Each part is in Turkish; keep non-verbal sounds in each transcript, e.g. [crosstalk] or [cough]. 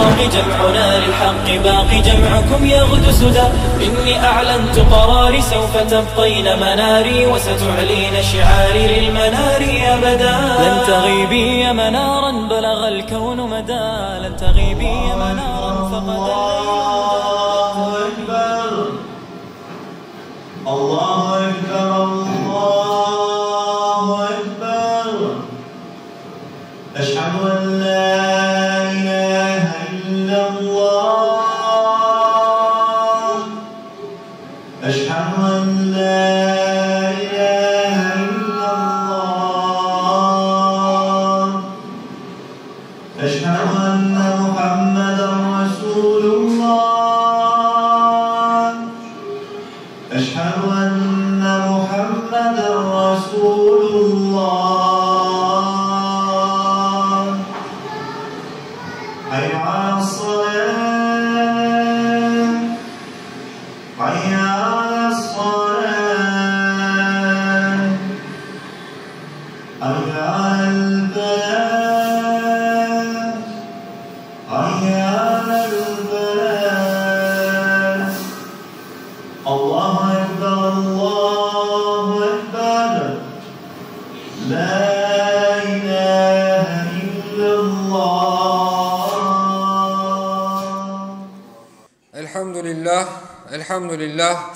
الفراق جمعنا للحق باقي جمعكم يغدو سدى. إني أعلنت قراري سوف تبقين مناري وستعلين شعاري للمنار أبدا. لن تغيبي يا منارا بلغ الكون مدى. لن تغيبي يا منارا فقد الله أكبر الله أكبر الله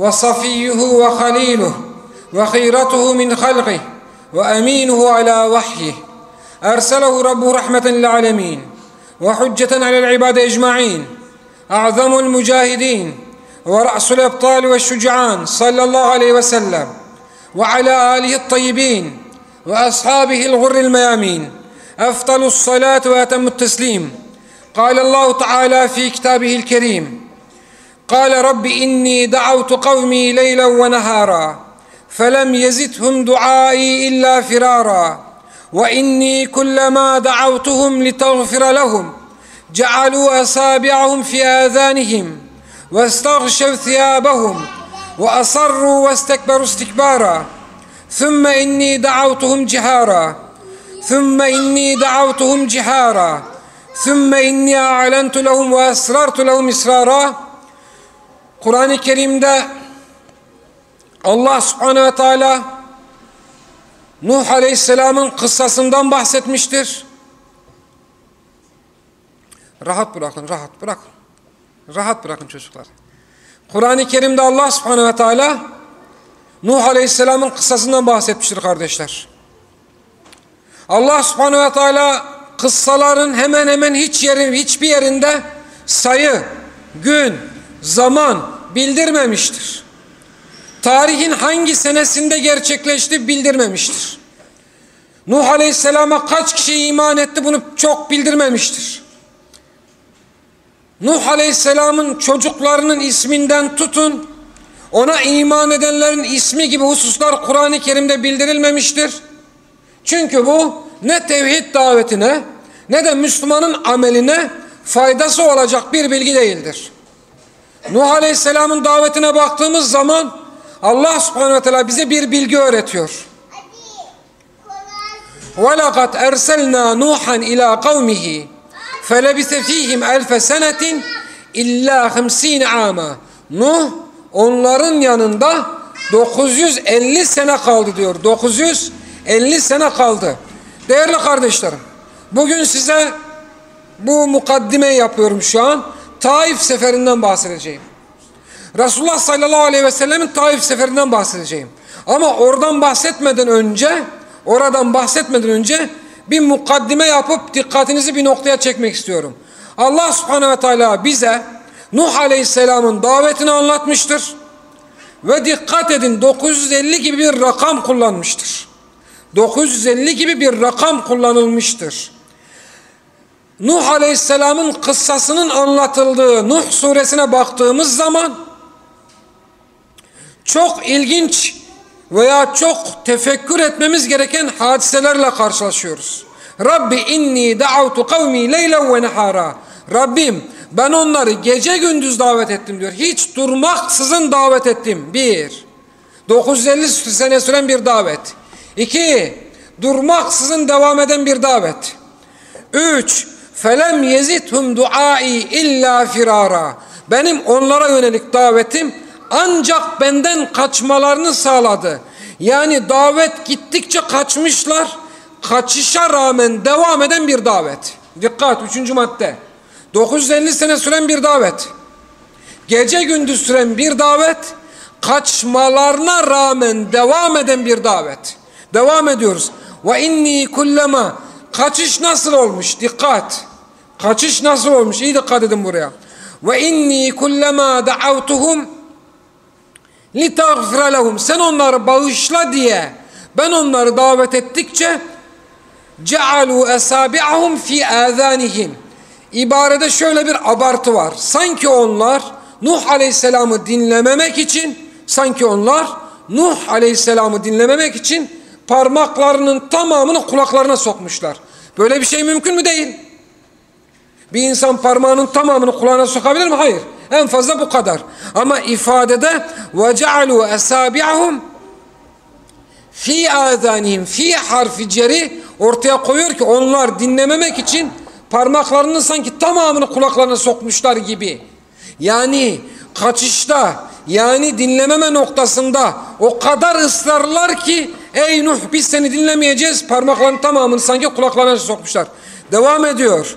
وصفيه وخليله وخيرته من خلقه وأمينه على وحيه. أرسله ربه رحمة للعالمين وحجة على العباد أجمعين. أعظم المجاهدين ورأس الأبطال والشجعان صلى الله عليه وسلم وعلى آله الطيبين وأصحابه الغر الميامين. أفضل الصلاة وأتم التسليم. قال الله تعالى في كتابه الكريم قال رب إني دعوت قومي ليلا ونهارا فلم يزدهم دعائي إلا فرارا وإني كلما دعوتهم لتغفر لهم جعلوا أصابعهم في آذانهم واستغشوا ثيابهم وأصروا واستكبروا استكبارا ثم إني دعوتهم جهارا ثم إني دعوتهم جهارا ثم إني أعلنت لهم وأسررت لهم إسرارا Kur'an-ı Kerim'de Allah subhanehu ve teala Nuh aleyhisselamın kıssasından bahsetmiştir. Rahat bırakın, rahat bırakın. Rahat bırakın çocuklar. Kur'an-ı Kerim'de Allah subhanehu ve teala Nuh aleyhisselamın kıssasından bahsetmiştir kardeşler. Allah subhanehu ve teala kıssaların hemen hemen hiç yeri, hiçbir yerinde sayı, gün, zaman bildirmemiştir. Tarihin hangi senesinde gerçekleşti bildirmemiştir. Nuh Aleyhisselam'a kaç kişi iman etti bunu çok bildirmemiştir. Nuh Aleyhisselam'ın çocuklarının isminden tutun, ona iman edenlerin ismi gibi hususlar Kur'an-ı Kerim'de bildirilmemiştir. Çünkü bu ne tevhid davetine ne de Müslümanın ameline faydası olacak bir bilgi değildir. Nuh Aleyhisselam'ın davetine baktığımız zaman Allah subhanahu ve teala bize bir bilgi öğretiyor. وَلَقَدْ اَرْسَلْنَا نُوحًا اِلَى قَوْمِهِ فَلَبِثَ ف۪يهِمْ اَلْفَ سَنَةٍ اِلَّا خَمْس۪ينَ عَامًا Nuh onların yanında 950 sene kaldı diyor. 950 sene kaldı. Değerli kardeşlerim, bugün size bu mukaddimeyi yapıyorum şu an. Taif seferinden bahsedeceğim. Resulullah sallallahu aleyhi ve sellemin Taif seferinden bahsedeceğim. Ama oradan bahsetmeden önce, oradan bahsetmeden önce bir mukaddime yapıp dikkatinizi bir noktaya çekmek istiyorum. Allah subhanehu ve teala bize Nuh aleyhisselamın davetini anlatmıştır. Ve dikkat edin 950 gibi bir rakam kullanmıştır. 950 gibi bir rakam kullanılmıştır. Nuh Aleyhisselam'ın kıssasının anlatıldığı Nuh suresine baktığımız zaman çok ilginç veya çok tefekkür etmemiz gereken hadiselerle karşılaşıyoruz. Rabbi inni da'avtu kavmi leylen ve nehara. Rabbim ben onları gece gündüz davet ettim diyor. Hiç durmaksızın davet ettim. Bir. 950 sene süren bir davet. İki. Durmaksızın devam eden bir davet. Üç. Felem yezithum duai illa firara. Benim onlara yönelik davetim ancak benden kaçmalarını sağladı. Yani davet gittikçe kaçmışlar. Kaçışa rağmen devam eden bir davet. Dikkat üçüncü madde. 950 sene süren bir davet. Gece gündüz süren bir davet. Kaçmalarına rağmen devam eden bir davet. Devam ediyoruz. Ve inni kullema kaçış nasıl olmuş? Dikkat. Kaçış nasıl olmuş? İyi dikkat edin buraya. Ve inni kullema da'avtuhum litagfira lehum. Sen onları bağışla diye ben onları davet ettikçe cealu esabi'ahum fi azanihim. İbarede şöyle bir abartı var. Sanki onlar Nuh Aleyhisselam'ı dinlememek için sanki onlar Nuh Aleyhisselam'ı dinlememek için parmaklarının tamamını kulaklarına sokmuşlar. Böyle bir şey mümkün mü değil? Bir insan parmağının tamamını kulağına sokabilir mi? Hayır. En fazla bu kadar. Ama ifadede cealu esabi'ahum fi azanihim fi harfi ceri ortaya koyuyor ki onlar dinlememek için parmaklarını sanki tamamını kulaklarına sokmuşlar gibi. Yani kaçışta yani dinlememe noktasında o kadar ısrarlar ki ey Nuh biz seni dinlemeyeceğiz parmaklarının tamamını sanki kulaklarına sokmuşlar. Devam ediyor.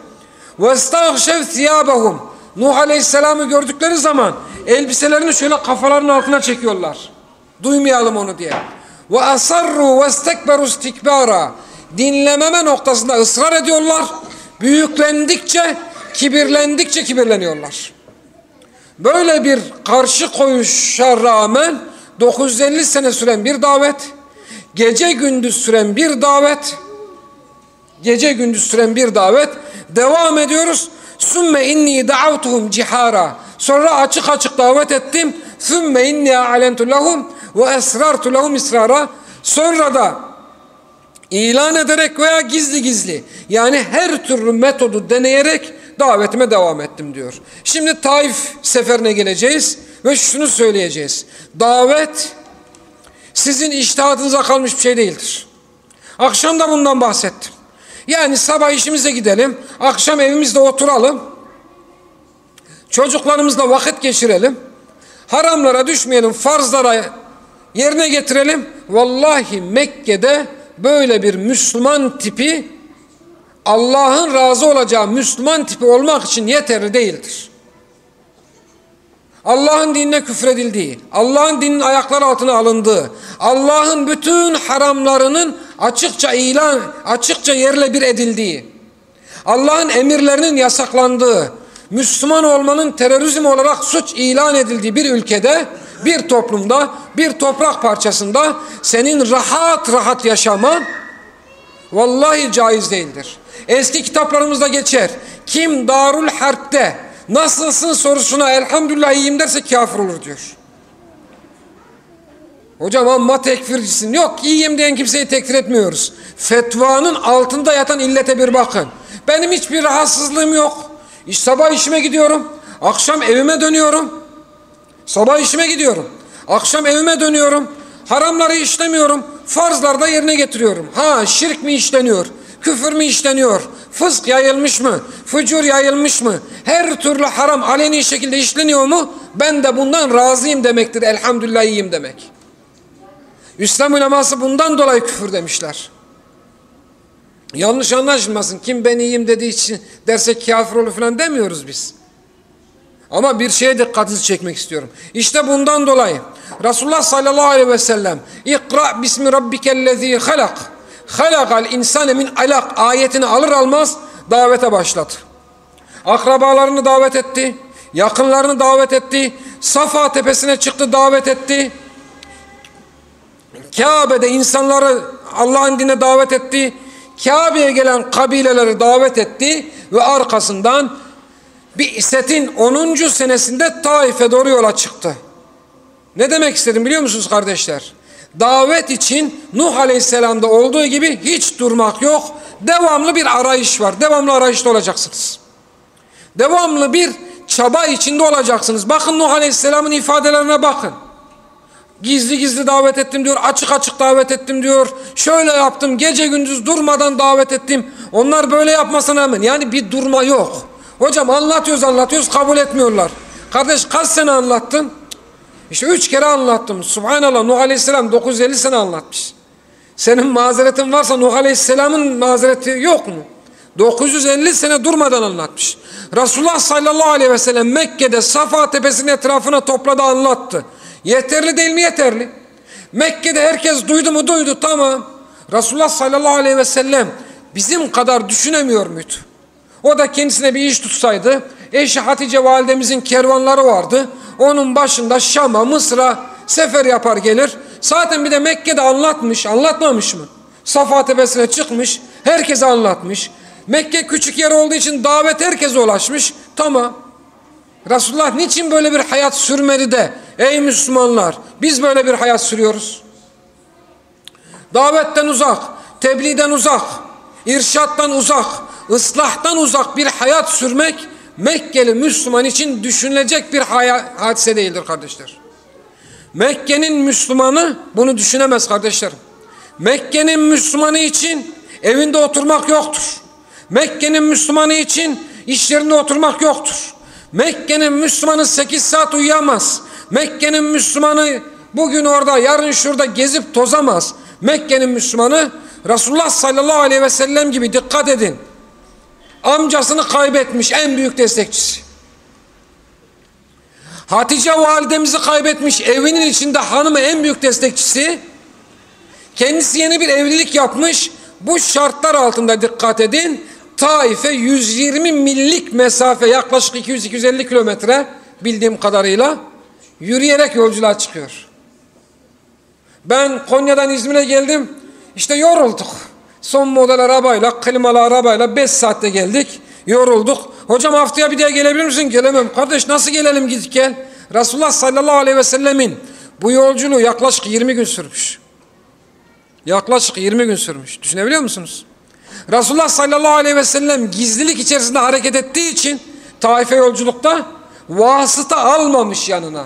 وَاسْتَغْشَوْ ثِيَابَهُمْ Nuh Aleyhisselam'ı gördükleri zaman elbiselerini şöyle kafalarının altına çekiyorlar. Duymayalım onu diye. وَأَصَرُّوا وَاسْتَكْبَرُوا اسْتِكْبَارًا Dinlememe noktasında ısrar ediyorlar. Büyüklendikçe, kibirlendikçe kibirleniyorlar. Böyle bir karşı koyuşa rağmen 950 sene süren bir davet, gece gündüz süren bir davet, gece gündüz süren bir davet, devam ediyoruz. Sümme inni da'avtuhum cihara. Sonra açık açık davet ettim. Sümme inni a'lentu lehum ve esrartu lehum israra. Sonra da ilan ederek veya gizli gizli yani her türlü metodu deneyerek davetime devam ettim diyor. Şimdi Taif seferine geleceğiz ve şunu söyleyeceğiz. Davet sizin iştihatınıza kalmış bir şey değildir. Akşam da bundan bahsettim. Yani sabah işimize gidelim, akşam evimizde oturalım, çocuklarımızla vakit geçirelim, haramlara düşmeyelim, farzlara yerine getirelim. Vallahi Mekke'de böyle bir Müslüman tipi Allah'ın razı olacağı Müslüman tipi olmak için yeterli değildir. Allah'ın dinine küfredildiği, Allah'ın dininin ayaklar altına alındığı, Allah'ın bütün haramlarının açıkça ilan, açıkça yerle bir edildiği, Allah'ın emirlerinin yasaklandığı, Müslüman olmanın terörizm olarak suç ilan edildiği bir ülkede, bir toplumda, bir toprak parçasında senin rahat rahat yaşaman vallahi caiz değildir. Eski kitaplarımızda geçer. Kim Darul Harp'te nasılsın sorusuna elhamdülillah iyiyim derse kafir olur diyor. Hocam amma tekfircisin. Yok iyiyim diyen kimseyi tekfir etmiyoruz. Fetvanın altında yatan illete bir bakın. Benim hiçbir rahatsızlığım yok. İş, sabah işime gidiyorum. Akşam evime dönüyorum. Sabah işime gidiyorum. Akşam evime dönüyorum. Haramları işlemiyorum. Farzları da yerine getiriyorum. Ha şirk mi işleniyor? Küfür mü işleniyor? Fısk yayılmış mı? Fücur yayılmış mı? Her türlü haram aleni şekilde işleniyor mu? Ben de bundan razıyım demektir. Elhamdülillah iyiyim demek. İslam uleması bundan dolayı küfür demişler. Yanlış anlaşılmasın. Kim ben iyiyim dediği için dersek kafir olur falan demiyoruz biz. Ama bir şeye dikkatinizi çekmek istiyorum. İşte bundan dolayı Resulullah sallallahu aleyhi ve sellem İkra bismi rabbikellezi halak halakal insane min alak ayetini alır almaz davete başladı. Akrabalarını davet etti. Yakınlarını davet etti. Safa tepesine çıktı davet etti. Kabe'de insanları Allah'ın dine davet etti. Kabe'ye gelen kabileleri davet etti ve arkasından bir İset'in 10. senesinde Taif'e doğru yola çıktı. Ne demek istedim biliyor musunuz kardeşler? Davet için Nuh Aleyhisselam'da olduğu gibi hiç durmak yok. Devamlı bir arayış var. Devamlı arayışta olacaksınız. Devamlı bir çaba içinde olacaksınız. Bakın Nuh Aleyhisselam'ın ifadelerine bakın. Gizli gizli davet ettim diyor, açık açık davet ettim diyor. Şöyle yaptım, gece gündüz durmadan davet ettim. Onlar böyle yapmasına rağmen yani bir durma yok. Hocam anlatıyoruz anlatıyoruz kabul etmiyorlar. Kardeş kaç sene anlattın? İşte üç kere anlattım. Subhanallah Nuh Aleyhisselam 950 sene anlatmış. Senin mazeretin varsa Nuh Aleyhisselam'ın mazereti yok mu? 950 sene durmadan anlatmış. Resulullah sallallahu aleyhi ve sellem Mekke'de Safa tepesinin etrafına topladı anlattı. Yeterli değil mi yeterli? Mekke'de herkes duydu mu duydu tamam. Resulullah sallallahu aleyhi ve sellem bizim kadar düşünemiyor muydu? O da kendisine bir iş tutsaydı eşi Hatice validemizin kervanları vardı. Onun başında Şam'a, Mısır'a sefer yapar gelir. Zaten bir de Mekke'de anlatmış, anlatmamış mı? Safa tepesine çıkmış, herkese anlatmış. Mekke küçük yer olduğu için davet herkese ulaşmış. Tamam. Resulullah niçin böyle bir hayat sürmedi de ey Müslümanlar biz böyle bir hayat sürüyoruz? Davetten uzak, tebliğden uzak, irşattan uzak, ıslahtan uzak bir hayat sürmek Mekkeli Müslüman için düşünülecek bir hadise değildir kardeşler. Mekke'nin Müslümanı bunu düşünemez kardeşlerim. Mekke'nin Müslümanı için evinde oturmak yoktur. Mekke'nin Müslümanı için iş yerinde oturmak yoktur. Mekke'nin Müslümanı 8 saat uyuyamaz. Mekke'nin Müslümanı bugün orada yarın şurada gezip tozamaz. Mekke'nin Müslümanı Resulullah sallallahu aleyhi ve sellem gibi dikkat edin. Amcasını kaybetmiş en büyük destekçisi. Hatice validemizi kaybetmiş evinin içinde hanımı en büyük destekçisi. Kendisi yeni bir evlilik yapmış. Bu şartlar altında dikkat edin. Taif'e 120 millik mesafe yaklaşık 200-250 kilometre bildiğim kadarıyla yürüyerek yolculuğa çıkıyor. Ben Konya'dan İzmir'e geldim. İşte yorulduk. Son model arabayla, klimalı arabayla 5 saatte geldik. Yorulduk. Hocam haftaya bir daha gelebilir misin? Gelemem. Kardeş nasıl gelelim gidip gel? Resulullah sallallahu aleyhi ve sellemin bu yolculuğu yaklaşık 20 gün sürmüş. Yaklaşık 20 gün sürmüş. Düşünebiliyor musunuz? Resulullah sallallahu aleyhi ve sellem gizlilik içerisinde hareket ettiği için Taif'e yolculukta vasıta almamış yanına.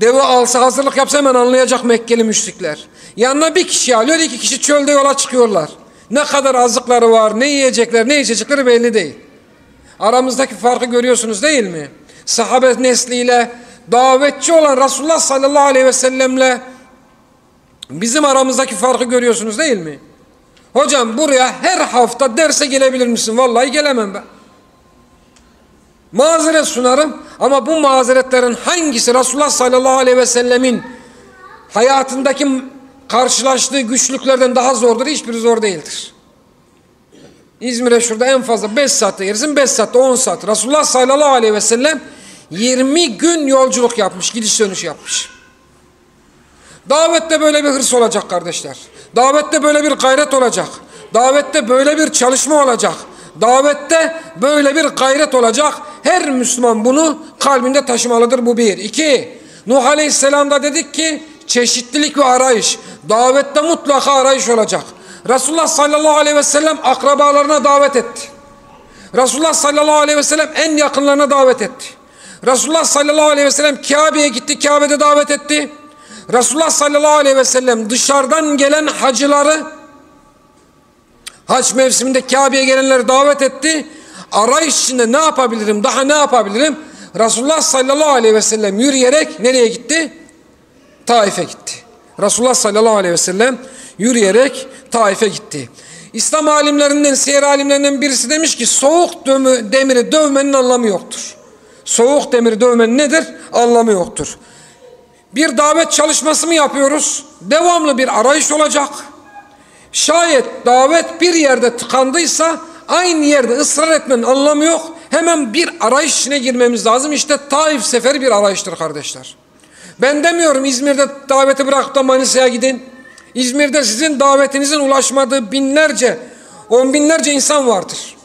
Deve alsa hazırlık yapsa hemen anlayacak Mekkeli müşrikler. Yanına bir kişi alıyor iki kişi çölde yola çıkıyorlar. Ne kadar azıkları var ne yiyecekler ne içecekleri belli değil. Aramızdaki farkı görüyorsunuz değil mi? Sahabe nesliyle davetçi olan Resulullah sallallahu aleyhi ve sellemle bizim aramızdaki farkı görüyorsunuz değil mi? Hocam buraya her hafta derse gelebilir misin? Vallahi gelemem ben. Mazeret sunarım ama bu mazeretlerin hangisi Resulullah sallallahu aleyhi ve sellemin hayatındaki karşılaştığı güçlüklerden daha zordur? Hiçbiri zor değildir. İzmir'e şurada en fazla 5 saatte gelirsin 5 saatte 10 saat. Resulullah sallallahu aleyhi ve sellem 20 gün yolculuk yapmış gidiş dönüş yapmış. Davette böyle bir hırs olacak kardeşler. Davette böyle bir gayret olacak. Davette böyle bir çalışma olacak. Davette böyle bir gayret olacak. Her Müslüman bunu kalbinde taşımalıdır bu bir. İki, Nuh Aleyhisselam'da dedik ki çeşitlilik ve arayış. Davette mutlaka arayış olacak. Resulullah sallallahu aleyhi ve sellem akrabalarına davet etti. Resulullah sallallahu aleyhi ve sellem en yakınlarına davet etti. Resulullah sallallahu aleyhi ve sellem Kabe'ye gitti, Kabe'de davet etti. Resulullah sallallahu aleyhi ve sellem dışarıdan gelen hacıları hac mevsiminde Kabe'ye gelenleri davet etti. Arayış içinde ne yapabilirim, daha ne yapabilirim? Resulullah sallallahu aleyhi ve sellem yürüyerek nereye gitti? Taif'e gitti. Resulullah sallallahu aleyhi ve sellem yürüyerek Taif'e gitti. İslam alimlerinden, siyer alimlerinden birisi demiş ki soğuk demiri dövmenin anlamı yoktur. Soğuk demiri dövmenin nedir? Anlamı yoktur. Bir davet çalışması mı yapıyoruz? Devamlı bir arayış olacak. Şayet davet bir yerde tıkandıysa aynı yerde ısrar etmenin anlamı yok. Hemen bir arayış içine girmemiz lazım. İşte Taif seferi bir arayıştır kardeşler. Ben demiyorum İzmir'de daveti bırakıp da Manisa'ya gidin. İzmir'de sizin davetinizin ulaşmadığı binlerce On binlerce insan vardır.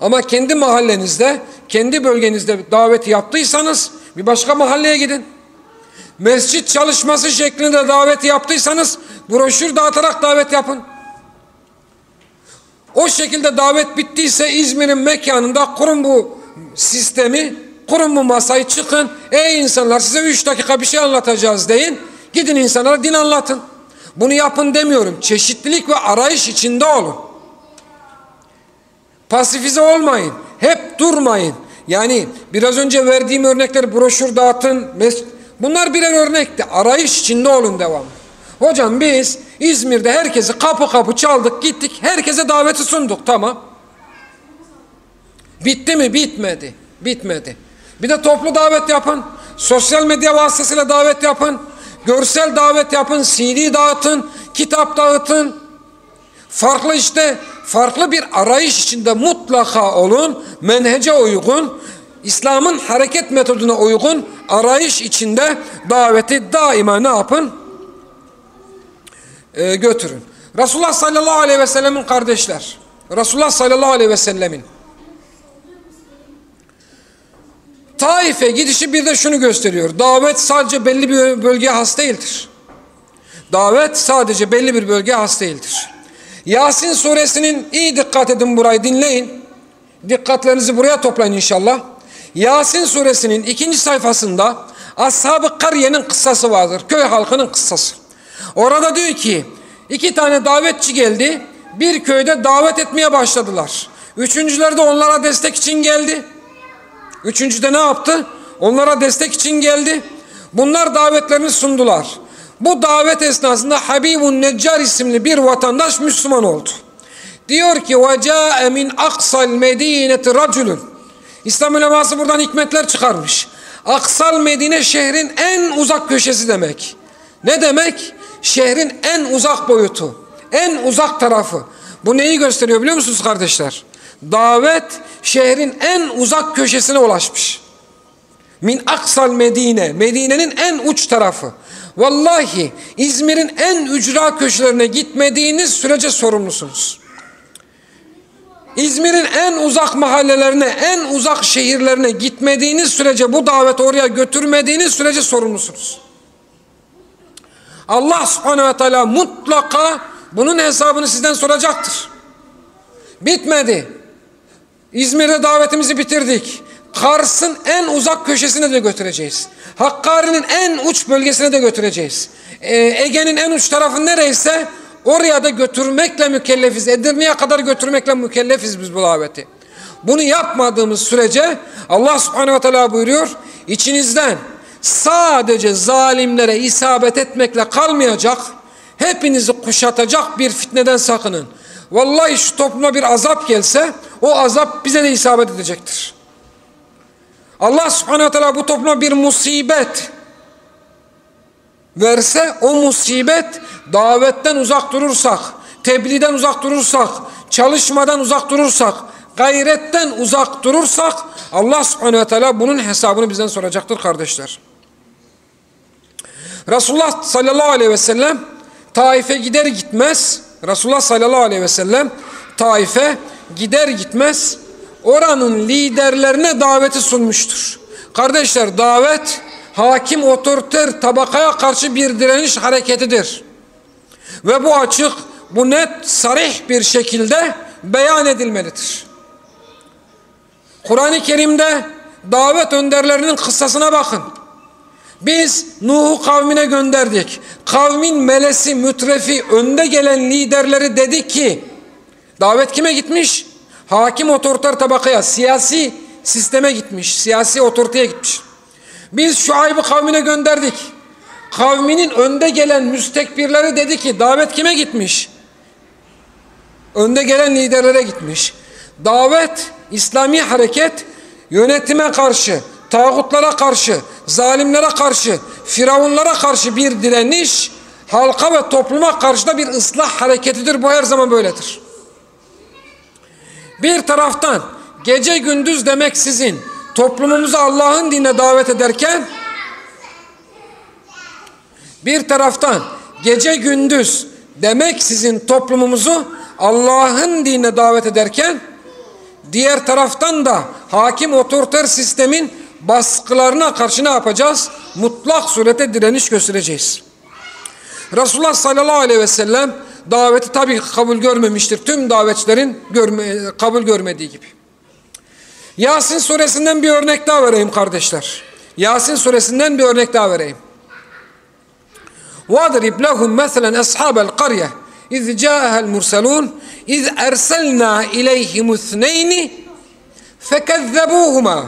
Ama kendi mahallenizde, kendi bölgenizde daveti yaptıysanız bir başka mahalleye gidin. Mescit çalışması şeklinde davet yaptıysanız broşür dağıtarak davet yapın. O şekilde davet bittiyse İzmir'in mekanında kurun bu sistemi, kurun bu masayı çıkın. Ey insanlar size üç dakika bir şey anlatacağız deyin. Gidin insanlara din anlatın. Bunu yapın demiyorum. Çeşitlilik ve arayış içinde olun. Pasifize olmayın. Hep durmayın. Yani biraz önce verdiğim örnekler broşür dağıtın. Bunlar birer örnekti. Arayış içinde olun devam. Hocam biz İzmir'de herkesi kapı kapı çaldık gittik. Herkese daveti sunduk tamam. Bitti mi? Bitmedi. Bitmedi. Bir de toplu davet yapın. Sosyal medya vasıtasıyla davet yapın. Görsel davet yapın. CD dağıtın. Kitap dağıtın. Farklı işte farklı bir arayış içinde mutlaka olun. Menhece uygun. İslam'ın hareket metoduna uygun arayış içinde daveti daima ne yapın? Ee, götürün. Resulullah sallallahu aleyhi ve sellemin kardeşler. Resulullah sallallahu aleyhi ve sellemin Taif'e gidişi bir de şunu gösteriyor. Davet sadece belli bir bölgeye has değildir. Davet sadece belli bir bölgeye has değildir. Yasin suresinin iyi dikkat edin burayı dinleyin. Dikkatlerinizi buraya toplayın inşallah. Yasin suresinin ikinci sayfasında Ashab-ı Kariye'nin kıssası vardır. Köy halkının kıssası. Orada diyor ki iki tane davetçi geldi. Bir köyde davet etmeye başladılar. Üçüncüler de onlara destek için geldi. Üçüncü de ne yaptı? Onlara destek için geldi. Bunlar davetlerini sundular. Bu davet esnasında Habibun Neccar isimli bir vatandaş Müslüman oldu. Diyor ki وَجَاءَ مِنْ أَقْصَى الْمَد۪ينَةِ رَجُلٌ İslam uleması buradan hikmetler çıkarmış. Aksal Medine şehrin en uzak köşesi demek. Ne demek? Şehrin en uzak boyutu. En uzak tarafı. Bu neyi gösteriyor biliyor musunuz kardeşler? Davet şehrin en uzak köşesine ulaşmış. Min aksal Medine. Medine'nin en uç tarafı. Vallahi İzmir'in en ücra köşelerine gitmediğiniz sürece sorumlusunuz. İzmir'in en uzak mahallelerine, en uzak şehirlerine gitmediğiniz sürece bu daveti oraya götürmediğiniz sürece sorumlusunuz. Allah subhanehu ve teala mutlaka bunun hesabını sizden soracaktır. Bitmedi. İzmir'de davetimizi bitirdik. Kars'ın en uzak köşesine de götüreceğiz. Hakkari'nin en uç bölgesine de götüreceğiz. Ee, Ege'nin en uç tarafı nereyse oraya da götürmekle mükellefiz. Edirne'ye kadar götürmekle mükellefiz biz bu daveti. Bunu yapmadığımız sürece Allah subhanehu ve teala buyuruyor. İçinizden sadece zalimlere isabet etmekle kalmayacak, hepinizi kuşatacak bir fitneden sakının. Vallahi şu topluma bir azap gelse o azap bize de isabet edecektir. Allah subhanehu ve teala bu topluma bir musibet verse o musibet davetten uzak durursak, tebliğden uzak durursak, çalışmadan uzak durursak, gayretten uzak durursak Allah subhanehu ve teala bunun hesabını bizden soracaktır kardeşler. Resulullah sallallahu aleyhi ve sellem Taif'e gider gitmez Resulullah sallallahu aleyhi ve sellem Taif'e gider gitmez oranın liderlerine daveti sunmuştur. Kardeşler davet hakim otoriter tabakaya karşı bir direniş hareketidir. Ve bu açık, bu net, sarih bir şekilde beyan edilmelidir. Kur'an-ı Kerim'de davet önderlerinin kıssasına bakın. Biz Nuh'u kavmine gönderdik. Kavmin melesi, mütrefi, önde gelen liderleri dedi ki, davet kime gitmiş? Hakim otoriter tabakaya, siyasi sisteme gitmiş, siyasi otoriteye gitmiş. Biz şu Şuayb'ı kavmine gönderdik. Kavminin önde gelen müstekbirleri dedi ki, davet kime gitmiş? Önde gelen liderlere gitmiş. Davet, İslami hareket yönetime karşı, tağutlara karşı, zalimlere karşı, firavunlara karşı bir direniş, halka ve topluma karşı da bir ıslah hareketidir. Bu her zaman böyledir. Bir taraftan gece gündüz demek sizin toplumumuzu Allah'ın dinine davet ederken bir taraftan gece gündüz demek sizin toplumumuzu Allah'ın dinine davet ederken diğer taraftan da hakim otoriter sistemin baskılarına karşı ne yapacağız? Mutlak surete direniş göstereceğiz. Resulullah sallallahu aleyhi ve sellem daveti tabii kabul görmemiştir. Tüm davetçilerin görme, kabul görmediği gibi. Yasin suresinden bir örnek daha vereyim kardeşler. Yasin suresinden bir örnek daha vereyim. وَاضْرِبْ لَهُمْ مَثَلًا أَصْحَابَ الْقَرْيَةِ اِذْ جَاءَهَا الْمُرْسَلُونَ اِذْ اَرْسَلْنَا اِلَيْهِمُ اثْنَيْنِ فَكَذَّبُوهُمَا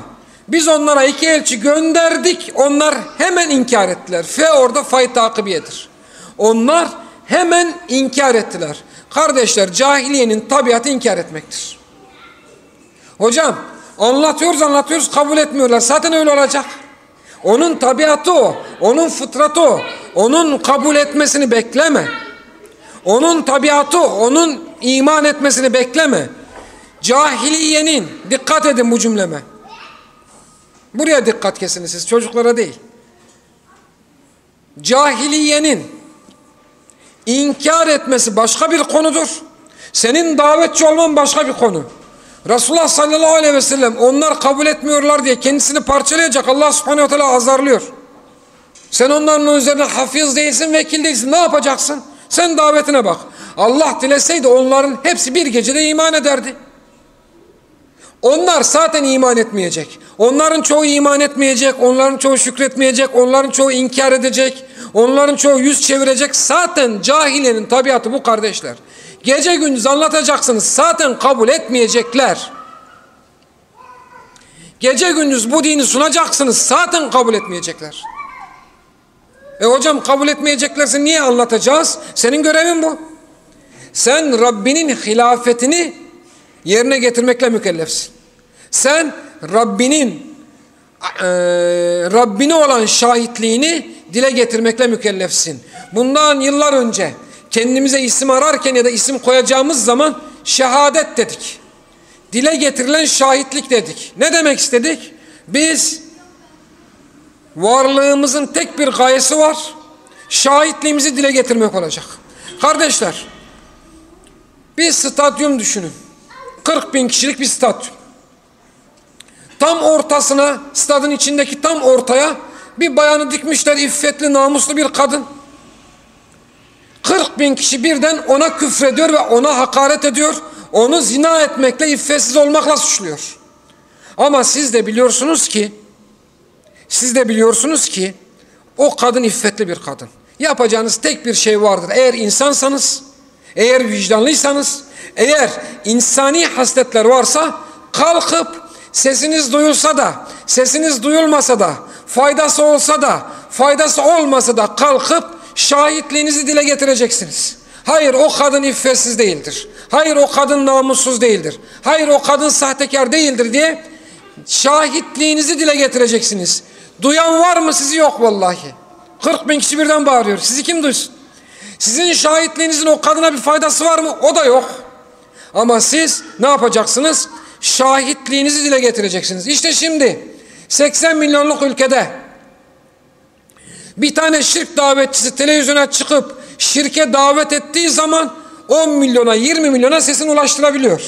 Biz onlara iki elçi gönderdik. Onlar hemen inkar ettiler. Fe orada fay takibiyedir. Onlar hemen inkar ettiler. Kardeşler cahiliyenin tabiatı inkar etmektir. Hocam anlatıyoruz anlatıyoruz kabul etmiyorlar. Zaten öyle olacak. Onun tabiatı o. Onun fıtratı o. Onun kabul etmesini bekleme. Onun tabiatı o. Onun iman etmesini bekleme. Cahiliyenin dikkat edin bu cümleme. Buraya dikkat kesin siz çocuklara değil. Cahiliyenin inkar etmesi başka bir konudur. Senin davetçi olman başka bir konu. Resulullah sallallahu aleyhi ve sellem onlar kabul etmiyorlar diye kendisini parçalayacak Allah subhanehu ve teala azarlıyor. Sen onların üzerine hafiz değilsin, vekil değilsin. Ne yapacaksın? Sen davetine bak. Allah dileseydi onların hepsi bir gecede iman ederdi. Onlar zaten iman etmeyecek. Onların çoğu iman etmeyecek, onların çoğu şükretmeyecek, onların çoğu inkar edecek, onların çoğu yüz çevirecek. Zaten cahilenin tabiatı bu kardeşler. Gece gündüz anlatacaksınız zaten kabul etmeyecekler. Gece gündüz bu dini sunacaksınız zaten kabul etmeyecekler. E hocam kabul etmeyeceklerse niye anlatacağız? Senin görevin bu. Sen Rabbinin hilafetini yerine getirmekle mükellefsin. Sen Rabbinin e, Rabbine olan şahitliğini dile getirmekle mükellefsin. Bundan yıllar önce kendimize isim ararken ya da isim koyacağımız zaman şehadet dedik. Dile getirilen şahitlik dedik. Ne demek istedik? Biz varlığımızın tek bir gayesi var. Şahitliğimizi dile getirmek olacak. Kardeşler, bir stadyum düşünün. 40 bin kişilik bir stadyum. Tam ortasına, stadın içindeki tam ortaya bir bayanı dikmişler, iffetli, namuslu bir kadın. 40 bin kişi birden ona küfrediyor ve ona hakaret ediyor. Onu zina etmekle, iffetsiz olmakla suçluyor. Ama siz de biliyorsunuz ki, siz de biliyorsunuz ki, o kadın iffetli bir kadın. Yapacağınız tek bir şey vardır. Eğer insansanız, eğer vicdanlıysanız, eğer insani hasletler varsa kalkıp sesiniz duyulsa da, sesiniz duyulmasa da, faydası olsa da, faydası olmasa da kalkıp şahitliğinizi dile getireceksiniz. Hayır o kadın iffetsiz değildir. Hayır o kadın namussuz değildir. Hayır o kadın sahtekar değildir diye şahitliğinizi dile getireceksiniz. Duyan var mı sizi yok vallahi. 40 bin kişi birden bağırıyor. Sizi kim duysun? Sizin şahitliğinizin o kadına bir faydası var mı? O da yok. Ama siz ne yapacaksınız? Şahitliğinizi dile getireceksiniz. İşte şimdi 80 milyonluk ülkede bir tane şirk davetçisi televizyona çıkıp şirke davet ettiği zaman 10 milyona 20 milyona sesini ulaştırabiliyor.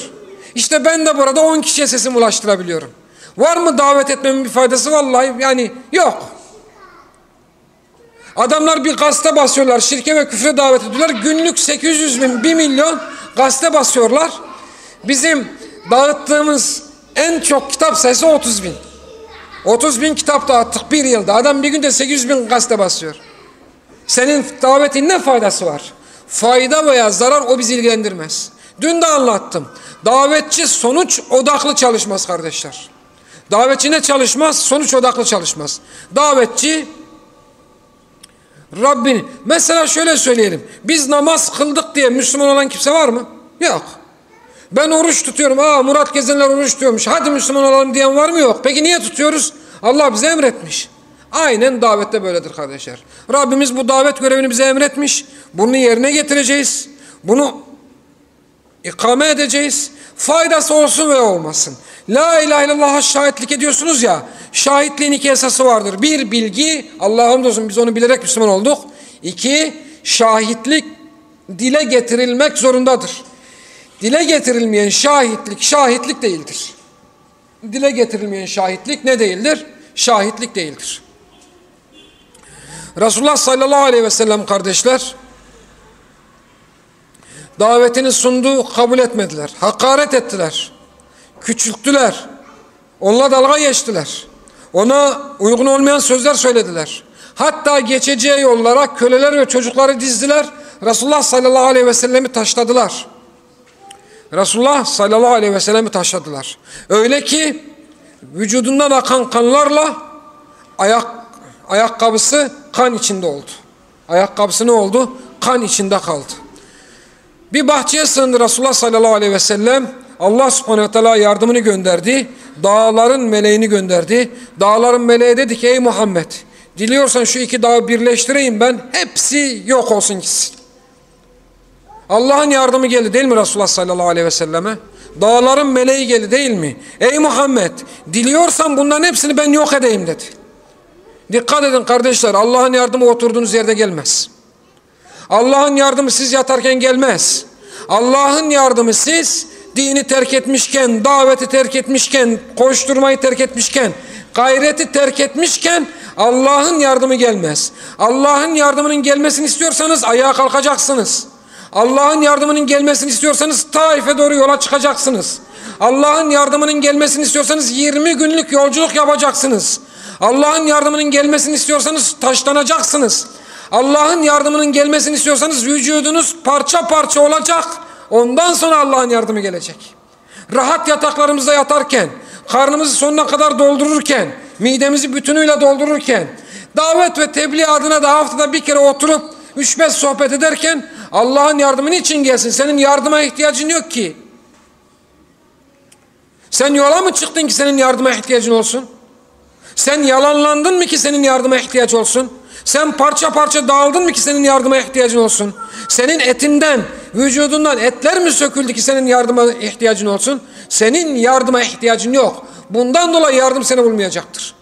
İşte ben de burada 10 kişiye sesimi ulaştırabiliyorum. Var mı davet etmemin bir faydası? Vallahi yani yok. Adamlar bir gazete basıyorlar. Şirke ve küfre davet ediyorlar. Günlük 800 bin, 1 milyon gazete basıyorlar. Bizim dağıttığımız en çok kitap sayısı 30 bin. 30 bin kitap dağıttık bir yılda. Adam bir günde 800 bin gazete basıyor. Senin davetin ne faydası var? Fayda veya zarar o bizi ilgilendirmez. Dün de anlattım. Davetçi sonuç odaklı çalışmaz kardeşler. Davetçi ne çalışmaz? Sonuç odaklı çalışmaz. Davetçi Rabbini. Mesela şöyle söyleyelim. Biz namaz kıldık diye Müslüman olan kimse var mı? Yok. Ben oruç tutuyorum. Aa Murat Gezenler oruç tutuyormuş. Hadi Müslüman olalım diyen var mı? Yok. Peki niye tutuyoruz? Allah bize emretmiş. Aynen davette böyledir kardeşler. Rabbimiz bu davet görevini bize emretmiş. Bunu yerine getireceğiz. Bunu ikame edeceğiz. Faydası olsun ve olmasın. La ilahe illallah'a şahitlik ediyorsunuz ya. Şahitliğin iki esası vardır. Bir bilgi. Allah'ım olsun biz onu bilerek Müslüman olduk. İki şahitlik dile getirilmek zorundadır. Dile getirilmeyen şahitlik şahitlik değildir. Dile getirilmeyen şahitlik ne değildir? Şahitlik değildir. Resulullah sallallahu aleyhi ve sellem kardeşler davetini sundu kabul etmediler. Hakaret ettiler. Küçülttüler. Onunla dalga geçtiler. Ona uygun olmayan sözler söylediler. Hatta geçeceği yollara köleler ve çocukları dizdiler. Resulullah sallallahu aleyhi ve sellemi taşladılar. Resulullah sallallahu aleyhi ve sellemi taşladılar. Öyle ki vücudundan akan kanlarla ayak ayakkabısı kan içinde oldu. Ayakkabısı ne oldu? Kan içinde kaldı. Bir bahçeye sığındı Resulullah sallallahu aleyhi ve sellem. Allah subhanehu teala yardımını gönderdi. Dağların meleğini gönderdi. Dağların meleği dedi ki ey Muhammed diliyorsan şu iki dağı birleştireyim ben hepsi yok olsun gitsin. Allah'ın yardımı geldi değil mi Resulullah sallallahu aleyhi ve selleme? Dağların meleği geldi değil mi? Ey Muhammed diliyorsan bunların hepsini ben yok edeyim dedi. Dikkat edin kardeşler Allah'ın yardımı oturduğunuz yerde gelmez. Allah'ın yardımı siz yatarken gelmez. Allah'ın yardımı siz dini terk etmişken, daveti terk etmişken, koşturmayı terk etmişken, gayreti terk etmişken Allah'ın yardımı gelmez. Allah'ın yardımının gelmesini istiyorsanız ayağa kalkacaksınız. Allah'ın yardımının gelmesini istiyorsanız Taif'e doğru yola çıkacaksınız. Allah'ın yardımının gelmesini istiyorsanız 20 günlük yolculuk yapacaksınız. Allah'ın yardımının gelmesini istiyorsanız taşlanacaksınız. Allah'ın yardımının gelmesini istiyorsanız vücudunuz parça parça olacak. Ondan sonra Allah'ın yardımı gelecek. Rahat yataklarımızda yatarken, karnımızı sonuna kadar doldururken, midemizi bütünüyle doldururken, davet ve tebliğ adına da haftada bir kere oturup 3-5 sohbet ederken Allah'ın yardımı için gelsin? Senin yardıma ihtiyacın yok ki. Sen yola mı çıktın ki senin yardıma ihtiyacın olsun? Sen yalanlandın mı ki senin yardıma ihtiyaç olsun? Sen parça parça dağıldın mı ki senin yardıma ihtiyacın olsun? Senin etinden, vücudundan etler mi söküldü ki senin yardıma ihtiyacın olsun? Senin yardıma ihtiyacın yok. Bundan dolayı yardım seni bulmayacaktır.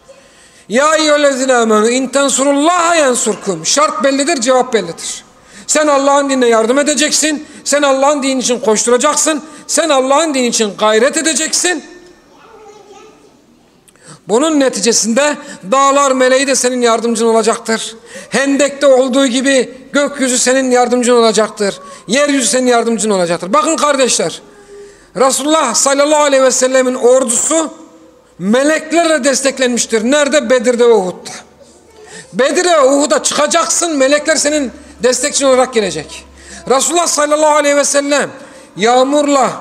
Ya eyyühellezine amenu in tensurullaha yensurkum. Şart bellidir, cevap bellidir. Sen Allah'ın dinine yardım edeceksin. Sen Allah'ın dini için koşturacaksın. Sen Allah'ın dini için gayret edeceksin. Bunun neticesinde dağlar meleği de senin yardımcın olacaktır. Hendek'te olduğu gibi gökyüzü senin yardımcın olacaktır. Yeryüzü senin yardımcın olacaktır. Bakın kardeşler. Resulullah sallallahu aleyhi ve sellemin ordusu meleklerle desteklenmiştir. Nerede? Bedir'de ve Uhud'da. Bedir'e Uhud'a çıkacaksın. Melekler senin destekçin olarak gelecek. Resulullah sallallahu aleyhi ve sellem yağmurla,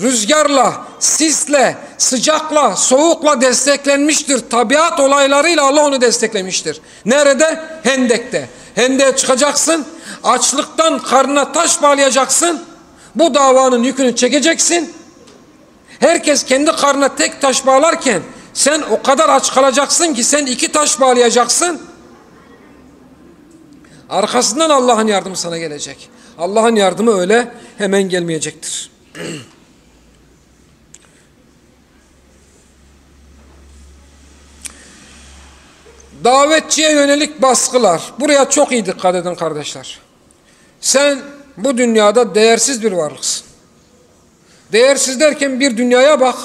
rüzgarla, sisle, sıcakla, soğukla desteklenmiştir. Tabiat olaylarıyla Allah onu desteklemiştir. Nerede? Hendek'te. Hendek'e çıkacaksın. Açlıktan karnına taş bağlayacaksın. Bu davanın yükünü çekeceksin. Herkes kendi karnına tek taş bağlarken sen o kadar aç kalacaksın ki sen iki taş bağlayacaksın. Arkasından Allah'ın yardımı sana gelecek. Allah'ın yardımı öyle hemen gelmeyecektir. [clears throat] Davetçiye yönelik baskılar. Buraya çok iyi dikkat edin kardeşler. Sen bu dünyada değersiz bir varlıksın. Değersiz derken bir dünyaya bak,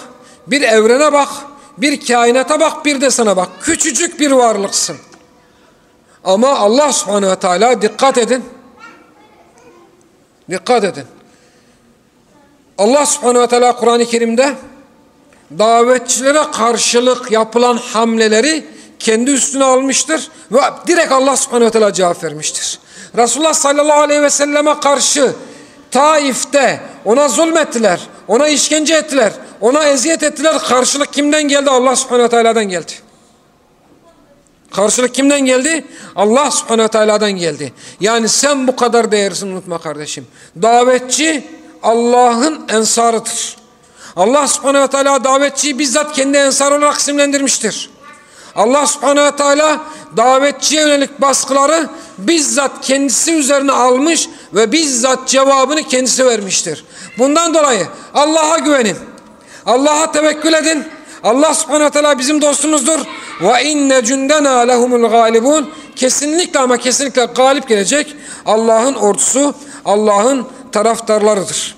bir evrene bak, bir kainata bak, bir de sana bak. Küçücük bir varlıksın. Ama Allah subhanehu ve teala dikkat edin. Dikkat edin. Allah subhanehu ve teala Kur'an-ı Kerim'de davetçilere karşılık yapılan hamleleri kendi üstüne almıştır ve direkt Allah subhanehu ve teala cevap vermiştir. Resulullah sallallahu aleyhi ve selleme karşı Taif'te ona zulmettiler, ona işkence ettiler, ona eziyet ettiler. Karşılık kimden geldi? Allah subhanehu ve teala'dan geldi. Karşılık kimden geldi? Allah subhanehu ve teala'dan geldi. Yani sen bu kadar değersin unutma kardeşim. Davetçi Allah'ın ensarıdır. Allah subhanehu ve teala davetçiyi bizzat kendi ensar olarak isimlendirmiştir. Allah subhanehu ve teala davetçiye yönelik baskıları bizzat kendisi üzerine almış ve bizzat cevabını kendisi vermiştir. Bundan dolayı Allah'a güvenin. Allah'a tevekkül edin. Allah subhanahu teala bizim dostumuzdur. Ve inne cündena lehumul galibun. Kesinlikle ama kesinlikle galip gelecek Allah'ın ordusu, Allah'ın taraftarlarıdır.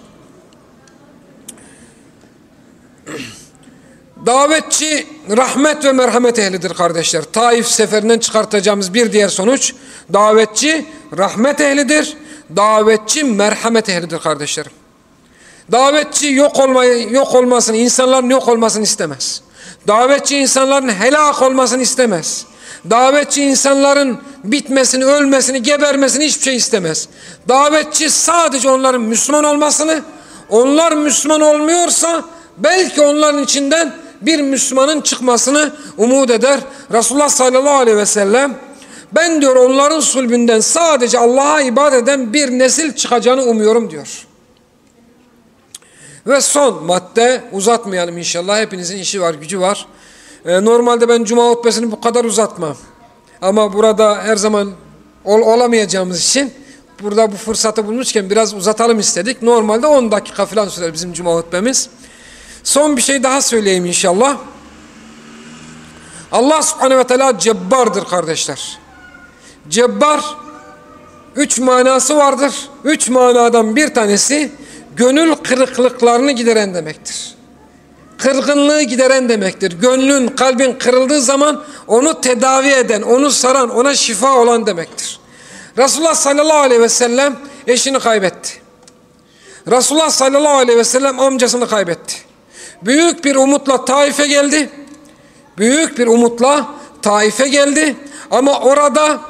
[clears throat] Davetçi rahmet ve merhamet ehlidir kardeşler. Taif seferinden çıkartacağımız bir diğer sonuç davetçi rahmet ehlidir. Davetçi merhamet ehlidir kardeşlerim. Davetçi yok olmayı, yok olmasını, insanların yok olmasını istemez. Davetçi insanların helak olmasını istemez. Davetçi insanların bitmesini, ölmesini, gebermesini hiçbir şey istemez. Davetçi sadece onların Müslüman olmasını, onlar Müslüman olmuyorsa belki onların içinden bir Müslümanın çıkmasını umut eder. Resulullah sallallahu aleyhi ve sellem ben diyor onların sulbünden sadece Allah'a ibadet eden bir nesil çıkacağını umuyorum diyor. Ve son madde uzatmayalım inşallah. Hepinizin işi var, gücü var. Ee, normalde ben cuma hutbesini bu kadar uzatmam. Ama burada her zaman ol, olamayacağımız için burada bu fırsatı bulmuşken biraz uzatalım istedik. Normalde 10 dakika falan sürer bizim cuma hutbemiz. Son bir şey daha söyleyeyim inşallah. Allah subhanehu ve teala cebbardır kardeşler. Cebbar üç manası vardır. Üç manadan bir tanesi gönül kırıklıklarını gideren demektir. Kırgınlığı gideren demektir. Gönlün, kalbin kırıldığı zaman onu tedavi eden, onu saran, ona şifa olan demektir. Resulullah sallallahu aleyhi ve sellem eşini kaybetti. Resulullah sallallahu aleyhi ve sellem amcasını kaybetti. Büyük bir umutla Taif'e geldi. Büyük bir umutla Taif'e geldi. Ama orada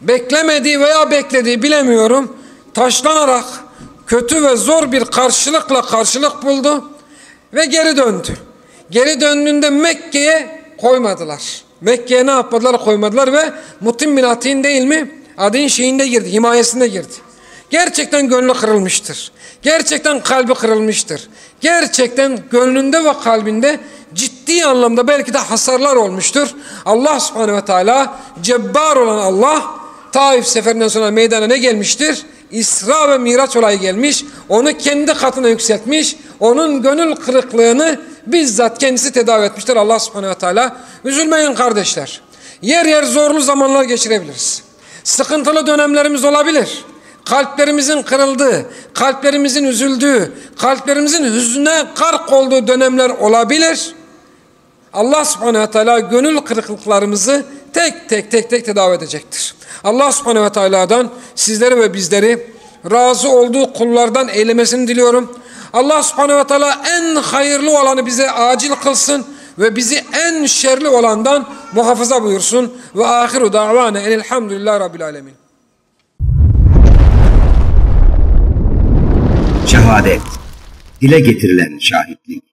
beklemediği veya beklediği bilemiyorum taşlanarak kötü ve zor bir karşılıkla karşılık buldu ve geri döndü. Geri döndüğünde Mekke'ye koymadılar. Mekke'ye ne yapmadılar koymadılar ve Mutim bin Atin değil mi? Adin şeyinde girdi, himayesinde girdi. Gerçekten gönlü kırılmıştır. Gerçekten kalbi kırılmıştır. Gerçekten gönlünde ve kalbinde ciddi anlamda belki de hasarlar olmuştur. Allah subhanehu ve teala cebbar olan Allah Taif seferinden sonra meydana ne gelmiştir? İsra ve Miraç olayı gelmiş. Onu kendi katına yükseltmiş. Onun gönül kırıklığını bizzat kendisi tedavi etmiştir Allah subhanehu ve teala. Üzülmeyin kardeşler. Yer yer zorlu zamanlar geçirebiliriz. Sıkıntılı dönemlerimiz olabilir. Kalplerimizin kırıldığı, kalplerimizin üzüldüğü, kalplerimizin hüzüne kark olduğu dönemler olabilir. Allah subhanehu ve teala gönül kırıklıklarımızı tek tek tek tek tedavi edecektir. Allah subhanehu ve teala'dan sizleri ve bizleri razı olduğu kullardan eylemesini diliyorum. Allah subhanehu ve teala en hayırlı olanı bize acil kılsın ve bizi en şerli olandan muhafaza buyursun. Ve ahiru davane enelhamdülillah rabbil alemin. Şehadet, dile getirilen şahitlik.